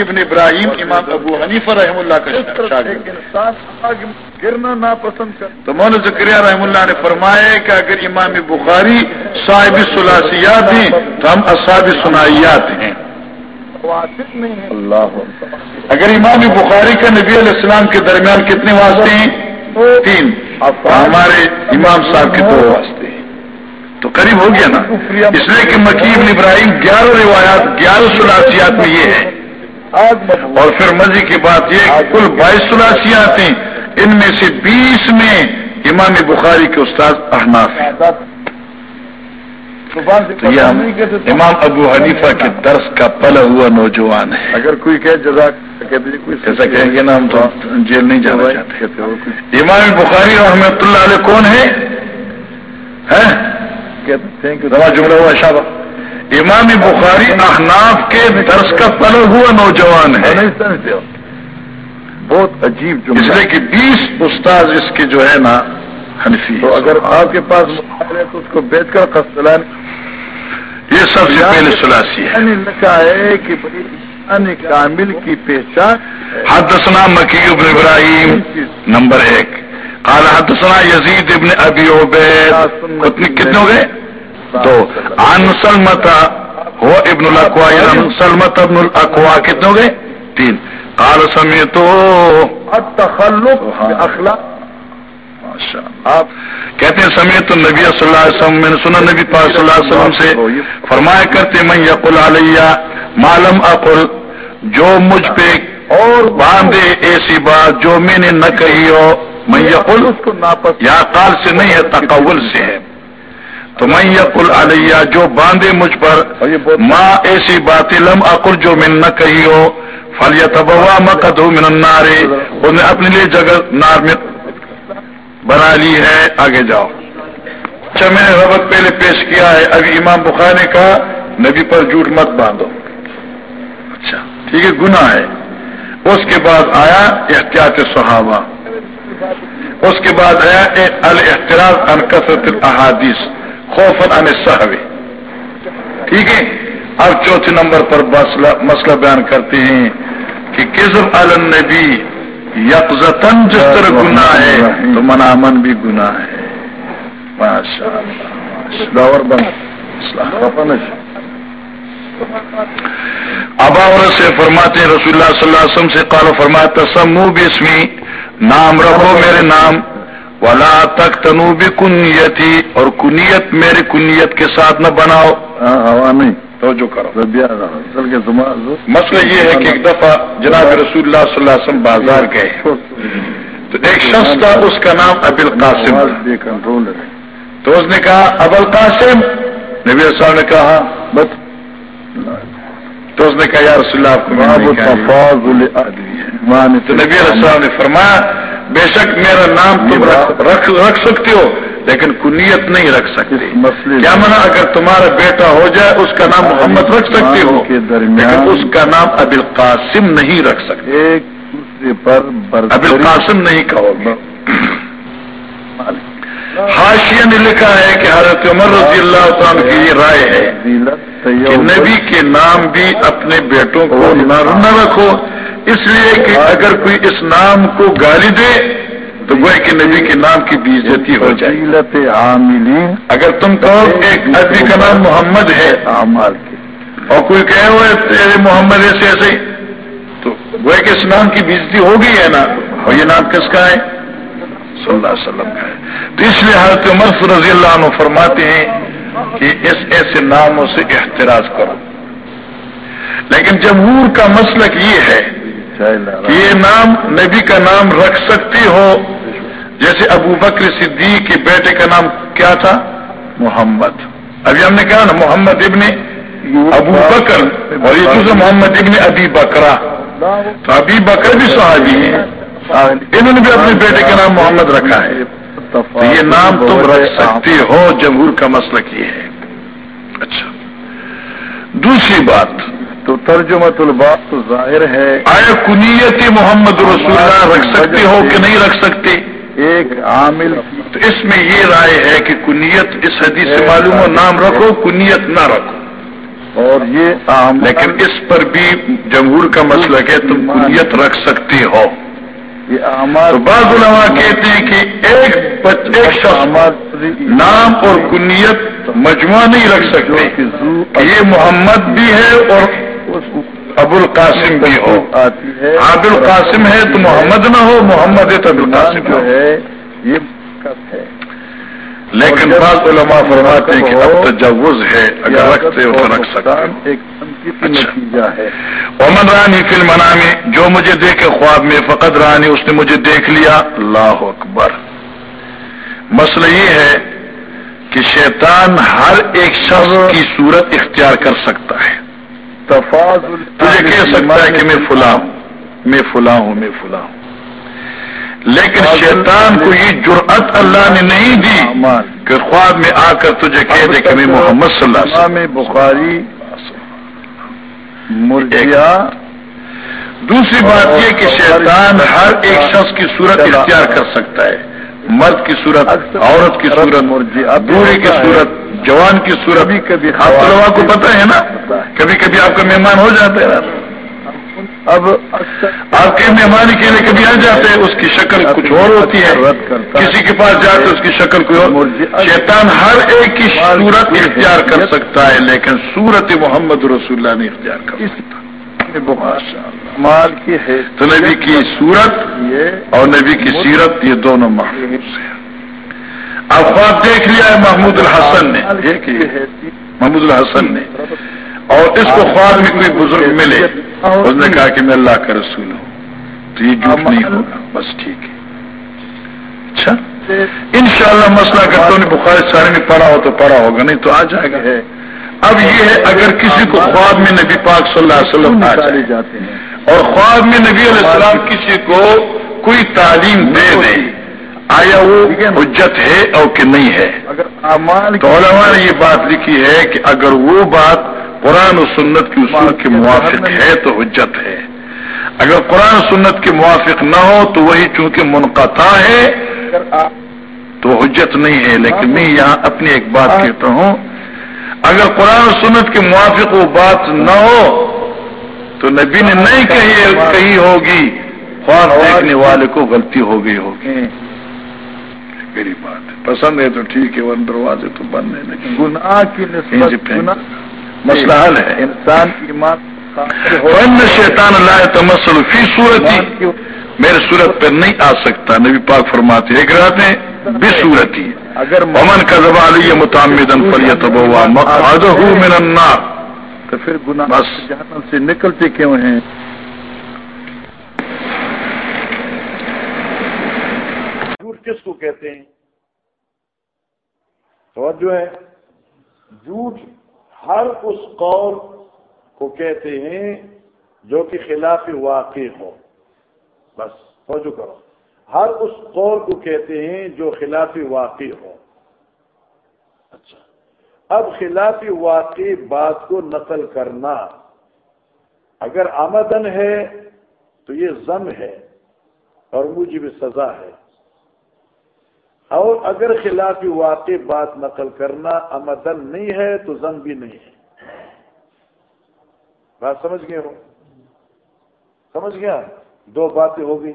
ابن ابراہیم امام ابو حنیفہ رحم اللہ کا گرنا ناپسند کر تو مول ذکریہ رحم اللہ نے فرمایا کہ اگر امام بخاری صاحب سلاسیات ہیں تو ہم اصحاب سنائیات ہیں۔ اللہ۔ اگر امام بخاری کا نبی علیہ السلام کے درمیان کتنے واسطے ہیں؟ تین۔ ہمارے امام صاحب کے دو واسطے ہیں۔ تو قریب ہو گیا نا؟ اس لیے کہ مکیب ابراہیم گیارہ روایات گیارہ سلاسیات میں یہ ہے۔ اور پھر مزے کی بات یہ کہ کل بائیس سلاسیات ہیں۔ ان میں سے بیس میں امام بخاری کے استاد احناف ہیں۔ امام ابو حنیفہ کے درس کا پلا ہوا نوجوان ہے اگر کوئی کہ جزاک ایسا کہیں گے نا ہم تو جیل نہیں جانا چاہتے۔ امام بخاری رحمۃ اللہ علیہ کون ہے جملہ ہوا شابہ امام بخاری احناف کے درس کا پل ہوا نوجوان ہے۔ بہت عجیب اس لیے کہ بیس استاد اس کے جو ہے نا حنفی تو اگر آپ کے پاس ہے تو اس کو بیچ کر قسطلان یہ سب سے پہلے سلاسی ہے۔ لکھا ہے کہ ان کامل کی پہچان۔ حدثنا مکی ابن ابراہیم نمبر ایک۔ قال حدثنا یزید ابن ابی عبید۔ کتنے ہو گئے؟ تو عن سلمتا ہو ابن الاقوا یعنی سلمت ابن الاقوا کتنے ہو گئے؟ تین۔ قال سمیتو۔ التخلق اخلاق آپ کہتے ہیں سمیت نبی صلی اللہ علیہ وسلم میں نے سنا نبی پاک صلی اللہ علیہ وسلم سے فرمایا کرتے میں یقل علیہ معلوم اقل جو مجھ پہ اور باندھے ایسی بات جو میں نے نہ کہی ہو میں یقل یا قال سے نہیں ہے تقول سے ہے۔ تو میں یقل علیہ جو باندھے مجھ پر ماں ایسی بات لم اقل جو نے نہ کہی ہو فلیت تبوا مقد من النار۔ نے اپنے لیے جگہ نار میں بنا لی ہے آگے جاؤ۔ اچھا میں نے ربط پہلے پیش کیا ہے۔ ابھی امام بخار نے کہا نبی پر جھوٹ مت باندھو۔ اچھا ٹھیک ہے گناہ ہے۔ اس کے بعد آیا احتیاط صحابہ۔ اس کے بعد آیا الاحتراز ان کثرت الاحادیث۔ خوف صحابی ٹھیک ہے؟ اب چوتھے نمبر پر مسئلہ بیان کرتے ہیں کہ کزب النبی یکزتن جس طرح گناہ ہے تو منامن بھی گناہ ہے۔ ماشاء اللہ ابا اور سے فرماتے ہیں رسول اللہ صلی اللہ علیہ وسلم سے قال فرمایا تسمو بسمی نام رکھو میرے نام۔ ولا تک تنو بھی کنیتی اور کنیت میری کنیت کے ساتھ نہ بناؤ۔ نہیں توجہ کرو۔ مسئلہ یہ ہے کہ ایک دفعہ جناب رسول اللہ صلی اللہ علیہ وسلم بازار گئے۔ تو ایک شخص تھا اس کا نام ابل قاسم تو اس نے کہا ابل قاسم نبی صاحب نے کہا بت۔ تو اس نے کہا یا رسول اللہ آپ کو تو نبی السلام نے فرمایا بے شک میرا نام تم رکھ رکھ, سکتے ہو لیکن کنیت نہیں رکھ سکتے۔ کیا منع اگر تمہارا بیٹا ہو جائے اس کا نام محمد رکھ سکتے ہو۔ لیکن اس کا نام ابل قاسم نہیں رکھ سکتے۔ ابل قاسم نہیں کہو گے۔ حاشیہ نے لکھا ہے کہ حضرت عمر رضی اللہ تعالیٰ کی یہ رائے ہے کہ نبی کے نام بھی اپنے بیٹوں کو نہ رکھو۔ اس لیے کہ اگر کوئی اس نام کو گالی دے تو گوئے کہ نبی کے نام کی بےزتی ہو جائے۔ عاملین۔ اگر تم کہو ایک آدمی کا نام محمد ہے اعمال کے۔ اور کوئی کہے ہوئے تیرے محمد ایسے ایسے تو گوئے کہ اس نام کی بےزتی ہو گئی ہے نا اور یہ نام کس کا ہے؟ صلی اللہ علیہ وسلم کا ہے۔ تو اس لیے حضرت عمر رضی اللہ عنہ فرماتے ہیں کہ اس ایسے ناموں سے احتراز کرو۔ لیکن جمہور کا مسلک یہ ہے یہ نام نبی کا نام رکھ سکتے ہو، جیسے ابو بکر صدیق کے بیٹے کا نام کیا تھا؟ محمد۔ ابھی ہم نے کہا نا، محمد ابن ابو بکر، اور یہ دوسرا محمد ابن ابی بکرا تو ابی بکر بھی صحابی ہیں۔ انہوں نے بھی اپنے بیٹے کا نام محمد رکھا ہے۔ تو یہ نام تم رکھ سکتے ہو، جمہور کا مسلک یہ ہے۔ اچھا۔ دوسری بات۔ تو ترجمت الباس تو ظاہر ہے۔ آیا کنیت محمد رسول اللہ رکھ سکتے ہو کہ نہیں رکھ سکتے؟ ایک عامل تو اس میں یہ رائے ہے کہ کنیت اس حدیث سے معلوم ہو نام رکھو کنیت نہ رکھو۔ اور یہ لیکن اس پر بھی جمہور کا مسئلہ ہے تم کنیت رکھ سکتی ہو۔ یہ بعض علماء کہتے ہیں کہ ایک ایک شخص نام اور کنیت مجموعہ نہیں رکھ سکتے۔ یہ محمد بھی ہے اور ابو القاسم بھی ہو۔ عبد القاسم ہے تو محمد نہ ہو محمد ہے تو ابو القاسم ہے یہ لیکن بعض علماء فرماتے ہیں کہ اب تجوز ہے اگر رکھتے ہو تو رکھ سکتے اچھا۔ ہے۔ امن رانی فلم منامی جو مجھے دیکھے خواب میں فقط رانی اس نے مجھے دیکھ لیا۔ اللہ اکبر۔ مسئلہ یہ ہے کہ شیطان ہر ایک شخص کی صورت اختیار کر سکتا ہے۔ تجھے کہہ سکتا ہے کہ میں فلاں ہوں۔ میں فلاں ہوں میں فلاں ہوں۔ لیکن شیطان کو یہ جرأت اللہ نے نہیں دی کہ خواب میں آ کر تجھے کہہ دے کہ میں محمد صلی اللہ علیہ وسلم۔ بخاری مرجیا دوسری بات یہ کہ شیطان ہر ایک شخص کی صورت اختیار کر سکتا ہے۔ مرد کی صورت عورت کی صورت بوڑھے کی صورت جوان کی صورت۔ کبھی آپ کو پتہ ہے نا؟ کبھی کبھی آپ کا مہمان ہو جاتا ہے۔ اب آپ کے مہمان کے لیے کبھی آ جاتے ہیں اس کی شکل کچھ اور ہوتی ہے۔ کسی کے پاس جاتے اس کی شکل کوئی اور۔ شیطان ہر ایک کی صورت اختیار کر سکتا ہے لیکن صورت محمد رسول اللہ نے اختیار کر سکتا مال کی ہے تو نبی کی صورت اور نبی کی سیرت یہ دونوں محفوظ ہیں۔ اب خواب دیکھ لیا ہے محمود الحسن نے۔ محمود الحسن نے۔ اور اس کو خواب میں کوئی بزرگ ملے۔ اس نے کہا کہ میں اللہ کا رسول ہوں۔ تو یہ جھوٹ نہیں ہوگا۔ بس ٹھیک ہے۔ اچھا۔ ان شاء اللہ مسئلہ تو نے بخار سارے میں پڑھا ہو تو پڑھا ہوگا نہیں تو آ جائے گا۔ اب یہ ہے اگر کسی کو خواب میں نبی پاک صلی اللہ علیہ وسلم آ جاتے ہیں اور خواب میں نبی علیہ السلام کسی کو کوئی تعلیم دے دے آیا وہ حجت ہے اور کہ نہیں ہے؟ تو علماء نے یہ بات لکھی ہے کہ اگر وہ بات قرآن و سنت کی اصول کے موافق ہے تو حجت ہے۔ اگر قرآن و سنت کے موافق نہ ہو تو وہی چونکہ منقطع ہے تو حجت نہیں ہے لیکن میں یہاں اپنی ایک بات کہتا ہوں۔ اگر قرآن و سنت کے موافق وہ بات نہ ہو تو نبی نے نہیں کہی کہی ہوگی خواب دیکھنے والے کو غلطی ہو گئی ہوگی۔ میری بات ہے۔ پسند ہے تو ٹھیک ہے وہ دروازے تو بند ہے لیکن گناہ کی مسئلہ حل ہے۔ انسان ایمان شیطان اللہ تمسل فی صورت میرے صورت پہ نہیں آ سکتا۔ نبی پاک فرماتے ایک رات میں بے صورت ہی اگر ممن کا زبان یہ متعمدن فلیت من النار۔ تو پھر گناہ بس۔ جہنم سے نکلتے کیوں ہیں؟ جھوٹ کس کو کہتے ہیں؟ توجہ ہے۔ جھوٹ ہر اس قول کو کہتے ہیں جو کہ خلاف واقع ہو۔ بس، توجہ کرو۔ ہر اس قول کو کہتے ہیں جو خلاف واقع ہو۔ اچھا۔ اب خلاف واقع بات کو نقل کرنا۔ اگر آمدن ہے تو یہ ضم ہے اور مجھے بھی سزا ہے۔ اور اگر خلاف واقع بات نقل کرنا امدن نہیں ہے تو زن بھی نہیں ہے۔ بات سمجھ گئے ہو؟ سمجھ گیا؟ دو باتیں ہو گئی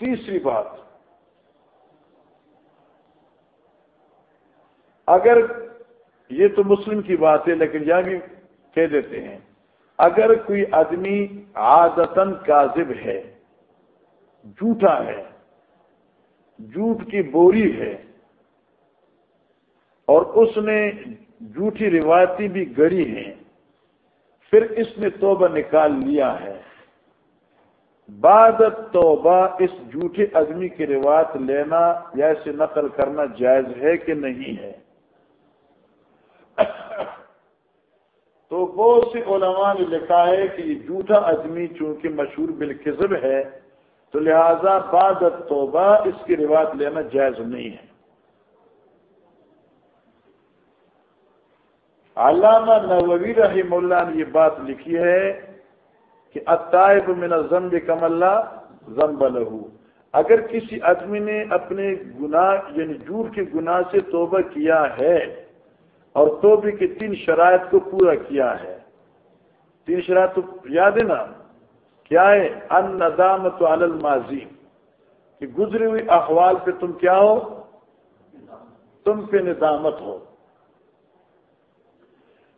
تیسری بات، اگر یہ تو مسلم کی بات ہے، لیکن یہاں بھی کہہ دیتے ہیں، اگر کوئی آدمی عادتن کاذب ہے، جھوٹا ہے، جھوٹ کی بوری ہے، اور اس نے جھوٹی روایتی بھی گڑی ہیں، پھر اس نے توبہ نکال لیا ہے۔ بعد توبہ اس جھوٹے آدمی کی روایت لینا یا اسے نقل کرنا جائز ہے کہ نہیں ہے؟ تو بہت سے علماء نے لکھا ہے کہ یہ جھوٹا آدمی چونکہ مشہور بالکذب ہے، تو لہذا بعد توبہ اس کی روایت لینا جائز نہیں ہے۔ علامہ نووی رحم اللہ نے یہ بات لکھی ہے کہ اطائب من ضمب کم اللہ ضمب لہو۔ اگر کسی آدمی نے اپنے گناہ یعنی جھوٹ کے گناہ سے توبہ کیا ہے اور توبے کی تین شرائط کو پورا کیا ہے، تین شرائط تو یاد ہے نا؟ کیا ہے؟ ان ندامت الماضی۔ کہ گزری ہوئی احوال پہ تم کیا ہو؟ تم پہ ندامت ہو۔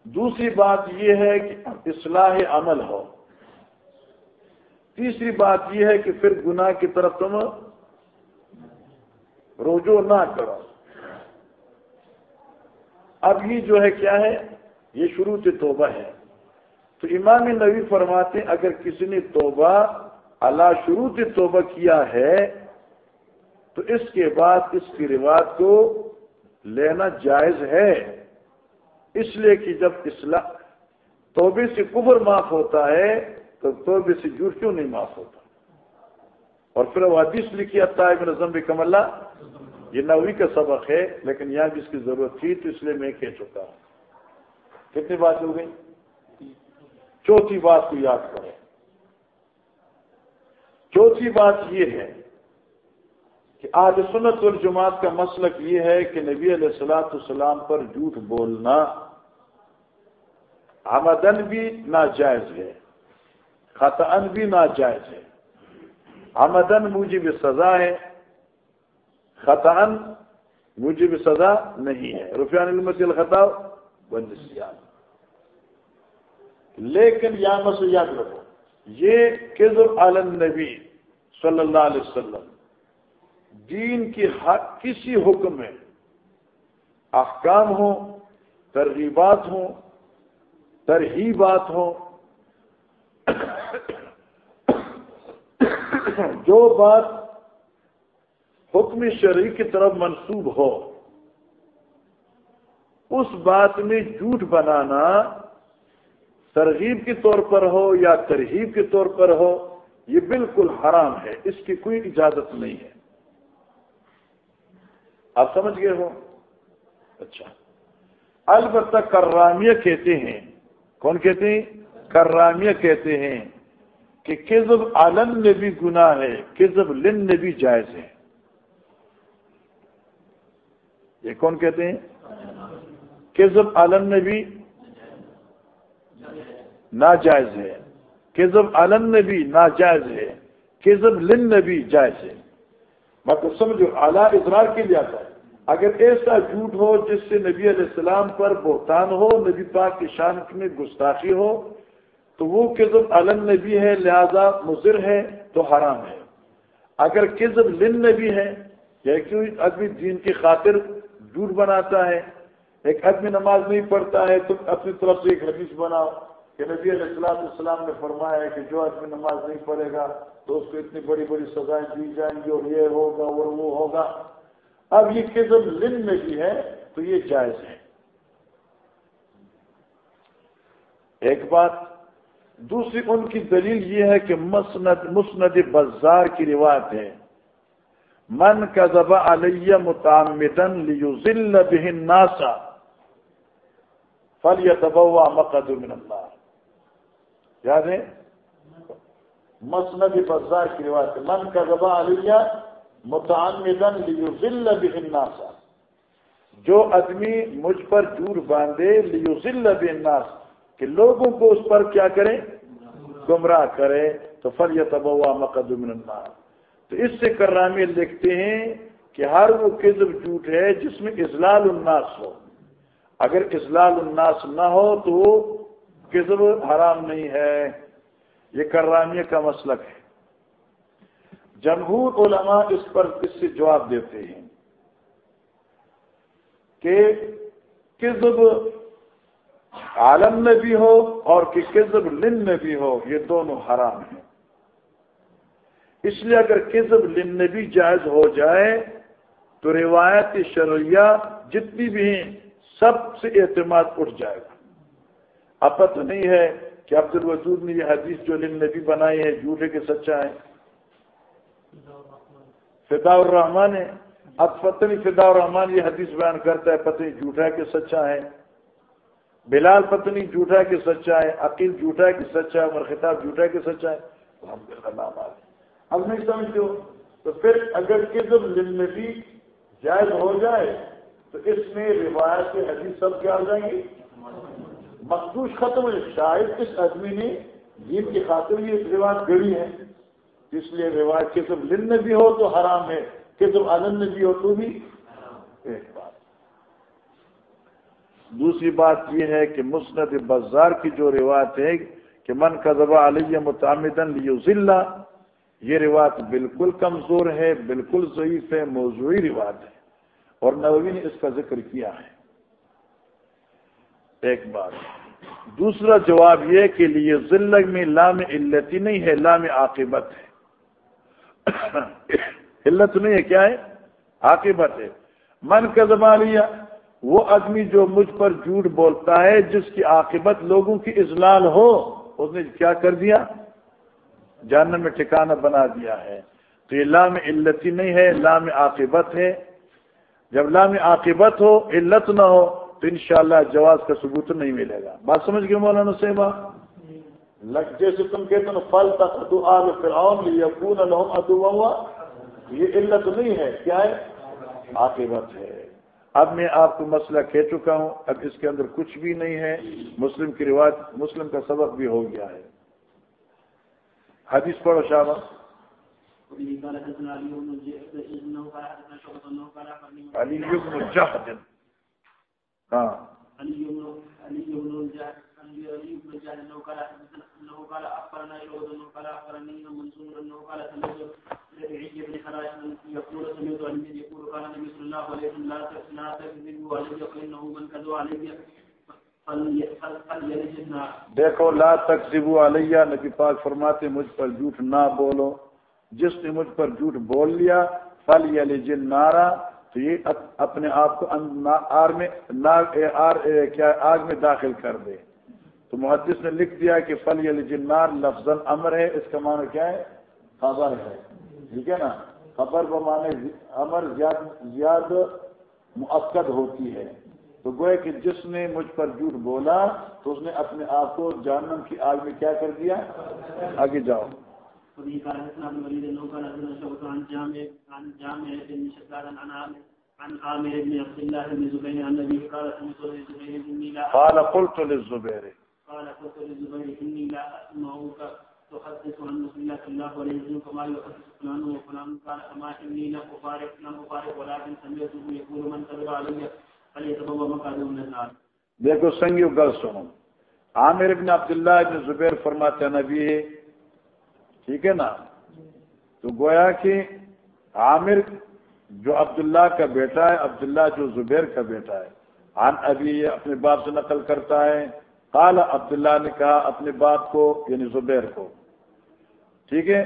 دوسری بات یہ ہے کہ اصلاح عمل ہو۔ تیسری بات یہ ہے کہ پھر گناہ کی طرف تم رجوع نہ کرو۔ اب یہ جو ہے کیا ہے؟ یہ شروع سے توبہ ہے۔ تو امام نبی فرماتے ہیں، اگر کسی نے توبہ اللہ شروع سے توبہ کیا ہے، تو اس کے بعد اس کی رواج کو لینا جائز ہے۔ اس لیے کہ جب اسلام توبے سے کفر معاف ہوتا ہے تو توبے سے جھوٹ کیوں نہیں معاف ہوتا؟ اور پھر وہ حدیث لکھی ابن نظم کم اللہ، یہ نوی کا سبق ہے، لیکن یہاں بھی اس کی ضرورت تھی، تو اس لیے میں کہہ چکا ہوں۔ کتنی بات ہو گئی؟ چوتھی بات کو یاد کرو چوتھی بات یہ ہے کہ آج سنت الجماعت کا مسلک یہ ہے کہ نبی علیہ السلاۃ السلام پر جھوٹ بولنا آمدن بھی ناجائز ہے۔ خطن بھی ناجائز ہے۔ آمدن مجھے بھی سزا ہے خطان مجھے بھی سزا نہیں ہے۔ رفیان علمت الخطا بندیات لیکن یا مسئلہ یاد رکھو، یہ کزر عالم نبی صلی اللہ علیہ وسلم دین کی کسی حکم میں احکام ہوں، ترغیبات ہوں، ترہیبات ہوں جو بات حکم شرعی کی طرف منسوب ہو، اس بات میں جھوٹ بنانا ترغیب کے طور پر ہو یا ترہیب کے طور پر ہو، یہ بالکل حرام ہے، اس کی کوئی اجازت نہیں ہے۔ آپ سمجھ گئے ہو؟ اچھا۔ البتہ کرامیہ کہتے ہیں۔ کون کہتے ہیں؟ کرامیہ کہتے ہیں۔ کہ کزب عالم میں بھی گناہ ہے کزب لن میں بھی جائز ہے۔ یہ کون کہتے ہیں؟ کزب عالم میں بھی ناجائز ہے۔ کزب عالم میں بھی ناجائز ہے۔ کزب لن میں بھی جائز ہے۔ مطلب سمجھو، اعلیٰ اضرار کے لیے آتا ہے۔ اگر ایسا جھوٹ ہو جس سے نبی علیہ السلام پر بہتان ہو، نبی پاک کی شان میں گستاخی ہو تو وہ کزب علم نبی ہے، لہذا مضر ہے تو حرام ہے۔ اگر کزب لن نبی ہے یعنی یا کیوں آدمی دین کی خاطر جھوٹ بناتا ہے، ایک آدمی نماز نہیں پڑھتا ہے تم اپنی طرف سے ایک حدیث بناؤ کہ نبی علیہ السلام السلام نے فرمایا ہے کہ جو آدمی نماز نہیں پڑھے گا، تو اس کو اتنی بڑی بڑی سزائیں دی جائیں گی اور یہ ہوگا اور وہ ہوگا۔ اب یہ کزم لن میں بھی ہے تو یہ جائز ہے۔ ایک بات دوسری ان کی دلیل یہ ہے کہ مسند مسند بازار کی روایت ہے۔ من کا ذبح علیہ متعمدن لیزل بہن ناسا فل یا تبوا مقد من اللہ یاد ہے؟ مسند بازار کی روایت ہے۔ من کا ذبح علیہ متعمدن لیزل بہن ناسا جو آدمی مجھ پر جور باندھے لیزل بہن ناس کہ لوگوں کو اس پر کیا کریں؟ گمراہ کرے تو فل یا تبوا مقد تو اس سے کرامی لکھتے ہیں کہ ہر وہ کذب جھوٹ ہے جس میں اضلال الناس ہو۔ اگر اضلال الناس نہ ہو تو کذب حرام نہیں ہے۔ یہ کرامی کا مسلک ہے۔ جمہور علماء اس پر اس سے جواب دیتے ہیں کہ کذب عالم میں بھی ہو اور کہ کذب لن میں بھی ہو، یہ دونوں حرام ہیں۔ اس لیے اگر کزب لن بھی جائز ہو جائے، تو روایت شرعیہ جتنی بھی ہیں، سب سے اعتماد اٹھ جائے گا۔ اب پتہ نہیں ہے کہ عبد الوجود نے یہ حدیث جو لن نبی بنائی ہے، جھوٹے کے سچا ہے فدا الرحمان ہے۔ اب پتہ نہیں فدا الرحمان یہ حدیث بیان کرتا ہے، پتہ نہیں جھوٹا ہے کہ سچا ہے۔ بلال پتنی جھوٹا ہے کہ سچا ہے، عقیل جھوٹا ہے کہ سچا ہے، عمر خطاب جھوٹا ہے کہ سچا ہے الحمد للہ اب نہیں سمجھتے ہو؟ تو پھر اگر کزم لن جائز ہو جائے، تو اس میں روایت کے حدیث سب کیا ہو جائیں گے؟ مخدوش ختم ہے۔ شاید اس آدمی نے دین کی خاطر یہ روایت گڑی ہے۔ اس لیے روایت کے تم لن بھی ہو تو حرام ہے کہ تم آنند بھی ہو تو بھی۔ دوسری بات یہ ہے کہ مسند بازار کی جو روایت ہے کہ من کا ذبح علیہ متعمدن ضلع یہ روایت بالکل کمزور ہے، بالکل ضعیف ہے، موضوعی روایت ہے۔ اور نووی نے اس کا ذکر کیا ہے۔ ایک بات۔ دوسرا جواب یہ کہ لیے ذلگ میں لام علتی نہیں ہے، لام عاقبت ہے۔ علت نہیں ہے، کیا ہے؟ عاقبت ہے۔ من کا زبانیہ وہ آدمی جو مجھ پر جھوٹ بولتا ہے، جس کی عاقبت لوگوں کی اضلال ہو، اس نے کیا کر دیا؟ جاننے میں ٹھکانہ بنا دیا ہے۔ تو یہ لام علتی نہیں ہے، لام عاقبت ہے۔ جب لام عاقبت ہو، علت نہ ہو، تو انشاءاللہ جواز کا ثبوت نہیں ملے گا۔ بات سمجھ گئے مولانا صحبہ جیسے تم کہتے ہیں پھل تک تو آگ فرعون لیکون ادو ہوا یہ علت نہیں ہے۔ کیا ہے؟ عاقبت ہے۔ اب میں آپ کو مسئلہ کہہ چکا ہوں اب اس کے اندر کچھ بھی نہیں ہے۔ مسلم کی رواج مسلم کا سبق بھی ہو گیا ہے۔ حدیث پڑھو شاہ۔ علی بن جہد ہاں دیکھو، لا تکذبوا علیہ نبی پاک فرماتے مجھ پر جھوٹ نہ بولو۔ جس نے مجھ پر جھوٹ بول لیا فل یلجن نارا تو یہ اپنے آپ کو آر میں کیا، آگ میں داخل کر دے۔ تو محدث نے لکھ دیا کہ فل یلجن نار لفظ امر ہے، اس کا معنی کیا ہے؟ خبر ہے۔ ٹھیک ہے نا؟ خبر بمانے امر زیاد مؤکد ہوتی ہے۔ تو گوئے کہ جس نے مجھ پر جھوٹ بولا تو اس نے اپنے آپ کو جانم کی آگ میں کیا کر دیا؟ آگے جاؤ۔ قال قلت للزبير قال قلت للزبير اني لا اسمعك تحدث عن رسول الله صلى الله عليه وسلم كما يحدث فلان وفلان قال اما اني لم لم ولكن سمعته يقول، من كذب علي دیکھو سنگیو گل سنو۔ عامر ابن عبداللہ ابن زبیر فرماتے نبی، ٹھیک ہے نا؟ تو گویا کہ عامر جو عبداللہ کا بیٹا ہے، عبداللہ جو زبیر کا بیٹا ہے، عن ابھی اپنے باپ سے نقل کرتا ہے۔ قال، عبداللہ نے کہا اپنے باپ کو یعنی زبیر کو۔ ٹھیک ہے؟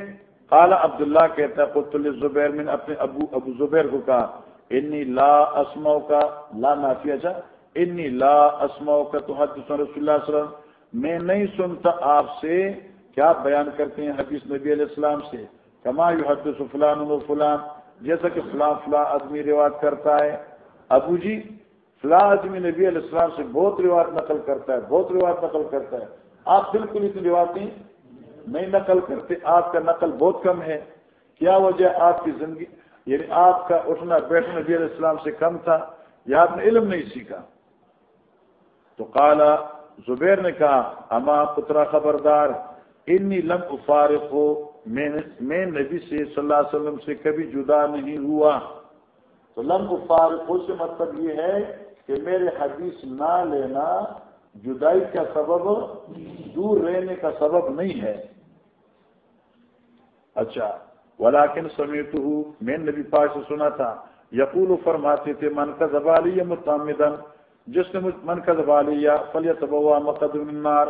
قال عبداللہ کہتا ہے قطل زبیر میں نے اپنے ابو ابو زبیر کو کہا، انی لا اسماؤ کا لا نافیہ اچھا؟ انی لا اسماؤ کا تو حدیث رسول اللہ علیہ وسلم. میں نہیں سنتا آپ سے کیا بیان کرتے ہیں حدیث نبی علیہ السلام سے۔ کما یو فلان و فلان. جیسا کہ فلاں فلاں آدمی روایت کرتا ہے۔ ابو جی فلاں آدمی نبی علیہ السلام سے بہت روایت نقل کرتا ہے، بہت روایت نقل کرتا ہے۔ آپ بالکل اتنی روایتیں نہیں نقل کرتے، آپ کا نقل بہت کم ہے۔ کیا وجہ آپ کی زندگی یعنی آپ کا اٹھنا بیٹھنا نبی علیہ السلام سے کم تھا یا آپ نے علم نہیں سیکھا؟ تو کالا زبیر نے کہا، اما پترا خبردار، انی لم افارق ہو میں نبی سے صلی اللہ علیہ وسلم سے کبھی جدا نہیں ہوا۔ تو لم افارق ہو سے مطلب یہ ہے کہ میرے حدیث نہ لینا جدائی کا سبب، دور رہنے کا سبب نہیں ہے۔ اچھا ولاکن سمیت ہوں میں نبی پاک سے سنا تھا، یقول فرماتے تھے، من کا زبالی متعمدن جس نے من کا زبالی یا فلیت بوا مقدم النار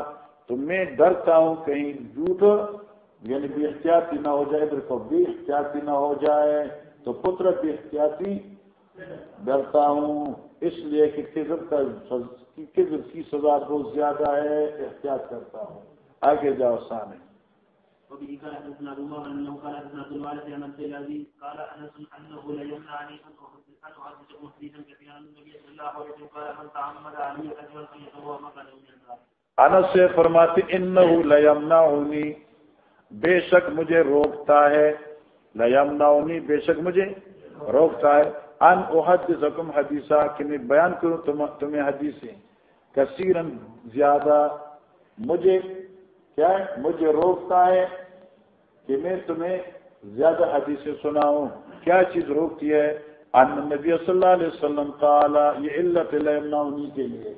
تو میں ڈرتا ہوں، کہیں جھوٹ یعنی بے احتیاطی نہ ہو جائے ادھر کو بے احتیاطی نہ ہو جائے۔ تو پتر بے احتیاطی ڈرتا ہوں، اس لیے کہ کذب کا کذب کی سزا بہت زیادہ ہے، احتیاط کرتا ہوں۔ آگے جاؤ، سامنے۔ وبه قال حدثنا ابو بكر انه قال حدثنا عبد الوارث عن عبد العزيز قال انس انه لا يمنعني ان احدث حديثا كثيرا من النبي صلى الله عليه وسلم. قال من تعمد علي اجرا فليتبوا مكانه من النار. انس سے فرماتے انه لا يمنعني بے شک مجھے روکتا ہے۔ لا يمنعني بے شک مجھے روکتا ہے۔ ان احد زکم حدیثہ کہ میں بیان کروں تمہیں حدیثیں۔ کثیر زیادہ مجھے کیا ہے؟ مجھے روکتا ہے کہ میں تمہیں زیادہ حدیثیں سناؤں۔ کیا چیز روکتی ہے؟ ان نبی صلی اللہ علیہ وسلم قالا یہ علت انہیں کے لیے۔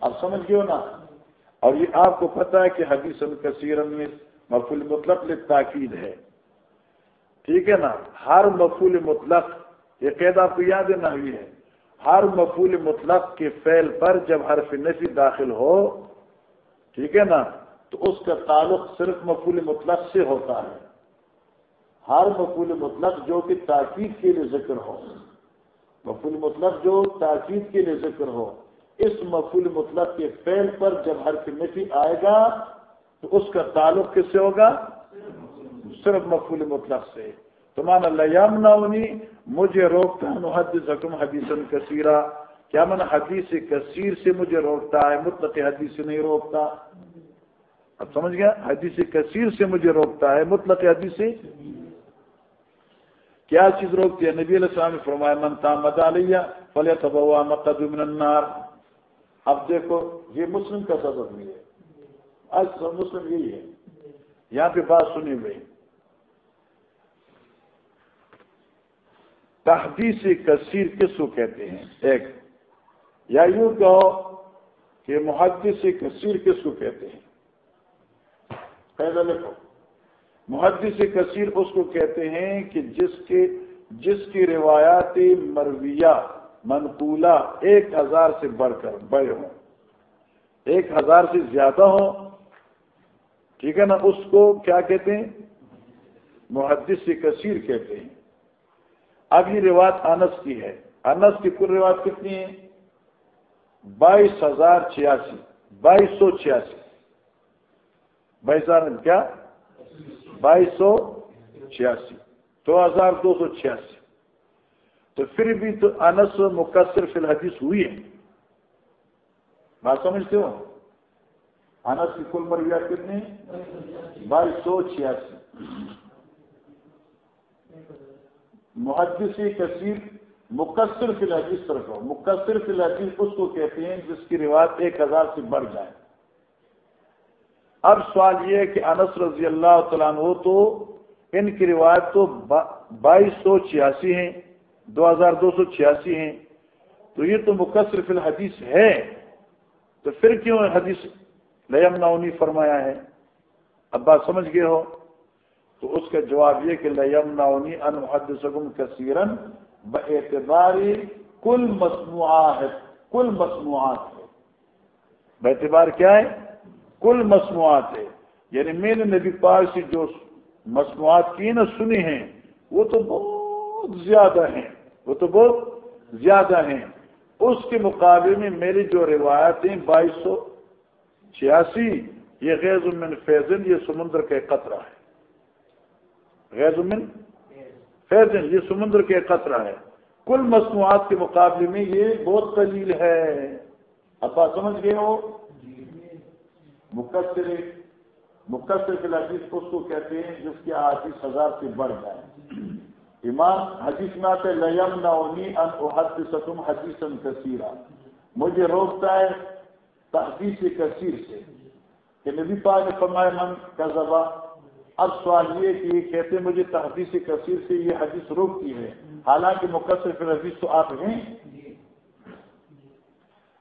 اب سمجھ گئے نا؟ اور یہ آپ کو پتا ہے کہ حدیث کثیر میں مفول مطلق تاکید ہے۔ ٹھیک ہے نا؟ ہر مفول مطلق، یہ قید آپ کو یاد نہ ہوئی ہے؟ ہر مفول مطلق کے فعل پر جب حرف نفی داخل ہو، ٹھیک ہے نا؟ تو اس کا تعلق صرف مفول مطلق سے ہوتا ہے۔ ہر مفول مطلق جو کہ تاکید کے لیے ذکر ہو۔ مفول مطلق جو تاکید کے لیے ذکر ہو۔ اس مفول مطلق کے فعل پر جب حرف نفی آئے گا تو اس کا تعلق کس سے ہوگا؟ صرف مفول مطلق سے۔ تمہارا لیام نونی مجھے روکتا محدث حکم حدیث کثیرہ۔ کیا من حدیث کثیر سے مجھے روکتا ہے؟ مطلق حدیث سے نہیں روکتا۔ اب سمجھ گیا؟ حدیث کثیر سے مجھے روکتا ہے، مطلق حدیث سے۔ کیا چیز روکتی ہے؟ نبی علیہ السلام نے فرمایا، من تامد علیہ فلی تبوا مقد من النار. اب دیکھو، یہ مسلم کا سبب نہیں ہے۔ آج مسلم یہی ہے۔ یہاں پہ بات سنی ہوئی۔ تحدیث کثیر کس کو کہتے ہیں؟ ایک، یا یوں کہو کہ محدث کثیر کس کو کہتے ہیں؟ لکھو محدث کثیر اس کو کہتے ہیں کہ جس کے، جس کی روایات مرویہ، منقولہ ایک ہزار سے بڑھ کر بڑے ہوں۔ ایک ہزار سے زیادہ ہوں۔ ٹھیک ہے نا؟ اس کو کیا کہتے ہیں؟ محدث کثیر کہتے ہیں۔ اب یہ روایت انس کی ہے۔ انس کی کل روایت کتنی ہے؟ بائیس ہزار چھیاسی، بائیس سو چھیاسی۔ بائیس ہزار کیا بائیس سو چھیاسی دو ہزار دو سو چھیاسی تو پھر بھی تو انس مقصر فی الحدیث ہوئی ہے بات سمجھتے ہو انس کی کل مرویات کتنی بائیس سو چھیاسی محدثی کثیر مقصر فی الحدیث طرف ہو مقصر فی الحدیث اس کو کہتے ہیں جس کی روایت ایک ہزار سے بڑھ جائے اب سوال یہ ہے کہ انس رضی اللہ تعالیٰ عنہ تو ان کی روایت تو بائیس سو چھیاسی ہیں، دو ہزار دو سو چھیاسی ہیں۔ تو یہ تو مقصر فی الحدیث ہے۔ تو پھر کیوں حدیث لیم ناؤنی فرمایا ہے؟ اب بات سمجھ گئے ہو؟ تو اس کا جواب یہ کہ لیم ناؤنی ان محدثکم کثیرن اعتباری کل مصنوعات کل مصنوعات ہے۔ باعتبار کیا ہے؟ کل مصنوعات ہے۔ یعنی میں نے نبی پاک سے جو مصنوعات کی نا سنی ہیں، وہ تو بہت زیادہ ہیں۔ وہ تو بہت زیادہ ہیں۔ اس کے مقابلے میں میری جو روایتیں بائیس سو چھیاسی، یہ غیر من فیضن، یہ سمندر کا قطرہ ہے۔ غیر من فیضن، یہ سمندر کا قطرہ ہے۔ کل مصنوعات کے مقابلے میں یہ بہت قلیل ہے۔ اب آپ سمجھ گئے ہو؟ مقصر مقصر کے لفظ اس کو کہتے ہیں جس کی حدیث ہزار سے بڑھ جائے ایمان حدیث میں آتے لیم نونی ان احد ستم حدیث کثیرہ مجھے روکتا ہے تحدیث کثیر سے۔ کہ نبی پاک نے فرمایا، من کا ذبح اب سوال یہ کہ یہ کہتے ہیں مجھے تحدیث کثیر سے یہ حدیث روکتی ہے۔ حالانکہ مقصر فی حدیث تو آپ ہیں۔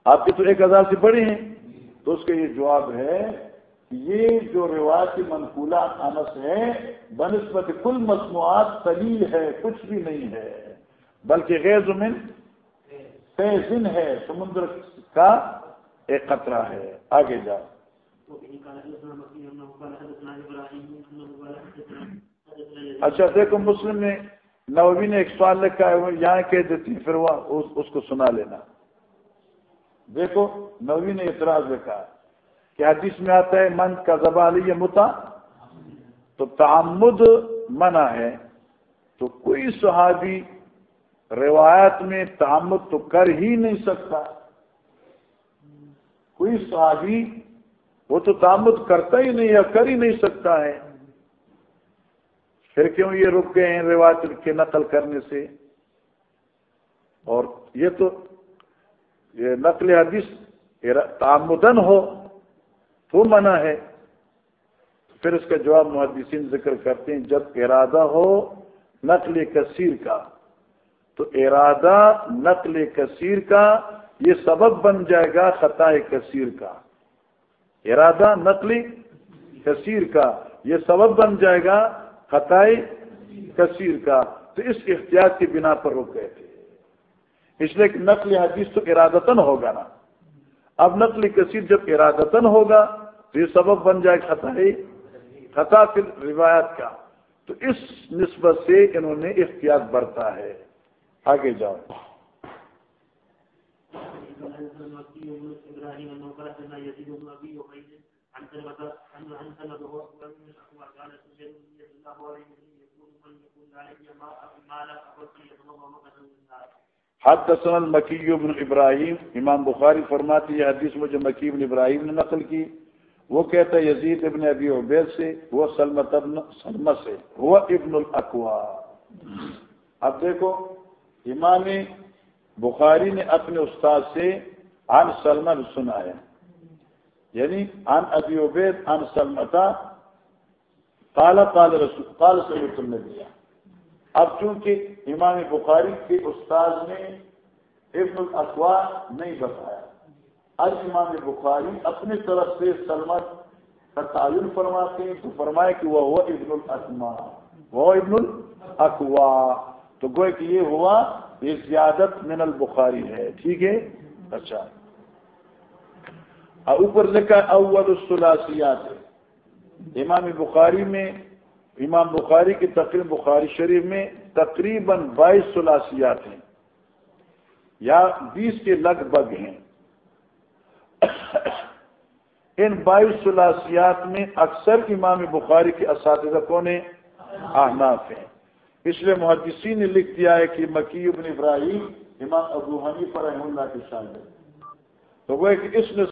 آپ کے تو ایک ہزار سے بڑے ہیں۔ تو اس کا یہ جواب ہے یہ جو روایتی منقولہ انس ہے، بنسبت کل مصنوعات سلیل ہے، کچھ بھی نہیں ہے، بلکہ غیر زمین فیضن ہے، سمندر کا ایک خطرہ ہے۔ آگے جاؤ اچھا دیکھو، مسلم نے نوی نے ایک سوال لکھا ہے یہاں کہہ دیتی پھر وہ اس کو سنا لینا۔ دیکھو نوی نے اعتراض لکھا کہ حدیث میں آتا ہے، من کا زبان متا، تو تعمد منع ہے۔ تو کوئی صحابی روایت میں تعمد تو کر ہی نہیں سکتا۔ کوئی صحابی وہ تو تعمد کرتا ہی نہیں یا کر ہی نہیں سکتا ہے۔ پھر کیوں یہ رک گئے ہیں روایت کے نقل کرنے سے؟ اور یہ تو یہ نقل حدیث تعمدن ہو، تو منع ہے۔ پھر اس کا جواب محدثین ذکر کرتے ہیں، جب ارادہ ہو نقل کثیر کا۔ تو ارادہ نقل کثیر کا، یہ سبب بن جائے گا خطا کثیر کا۔ ارادہ نقلی کثیر کا، یہ سبب بن جائے گا خطا کثیر کا۔ تو اس احتیاط کی بنا پر رک گئے تھے اس لیے کہ نقل حدیث تو ارادتن ہوگا نا۔ اب نقل کثیر جب ارادتن ہوگا تو یہ سبب بن جائے خطا خطا پھر روایت کا۔ تو اس نسبت سے انہوں نے احتیاط برتا ہے۔ آگے جاؤ۔ حد المکی بن ابراہیم امام بخاری فرماتی ہے حدیث مجھے مکی بن ابراہیم نے نقل کی۔ وہ کہتا ہے، یزید ابن ابی عبید سے، وہ سلمت ابن سلمت سے وہ ابن الاقوا اب دیکھو، امام بخاری نے اپنے استاد سے عن سلمت سنا ہے یعنی عن ابی عبید، عن سلمتا کالا کال رسول کال سے تم نے دیا اب چونکہ امام بخاری کے استاد نے ابن الاقوا نہیں بتایا۔ آج امام بخاری اپنی طرف سے سلمت کا تعین فرماتے ہیں تو فرمائے کہ وہ ہوا ابن الاسما وہ ابن الاقوا۔ تو گوئے کہ یہ ہوا، یہ زیادت من البخاری ہے۔ ٹھیک ہے؟ اچھا۔ اوپر لکھا اول السلاسیات امام بخاری میں امام بخاری کی تقریب بخاری شریف میں تقریباً بائیس سلاسیات ہیں یا بیس کے لگ بھگ ہیں۔ ان بائیس سلاسیات میں اکثر امام بخاری کے اساتذہ کو نے احناف ہیں۔ اس لیے محدثین نے لکھ دیا ہے کہ مکی ابن ابراہیم امام ابو حنیف رحم اللہ کے شامل تو وہ کہ اس نے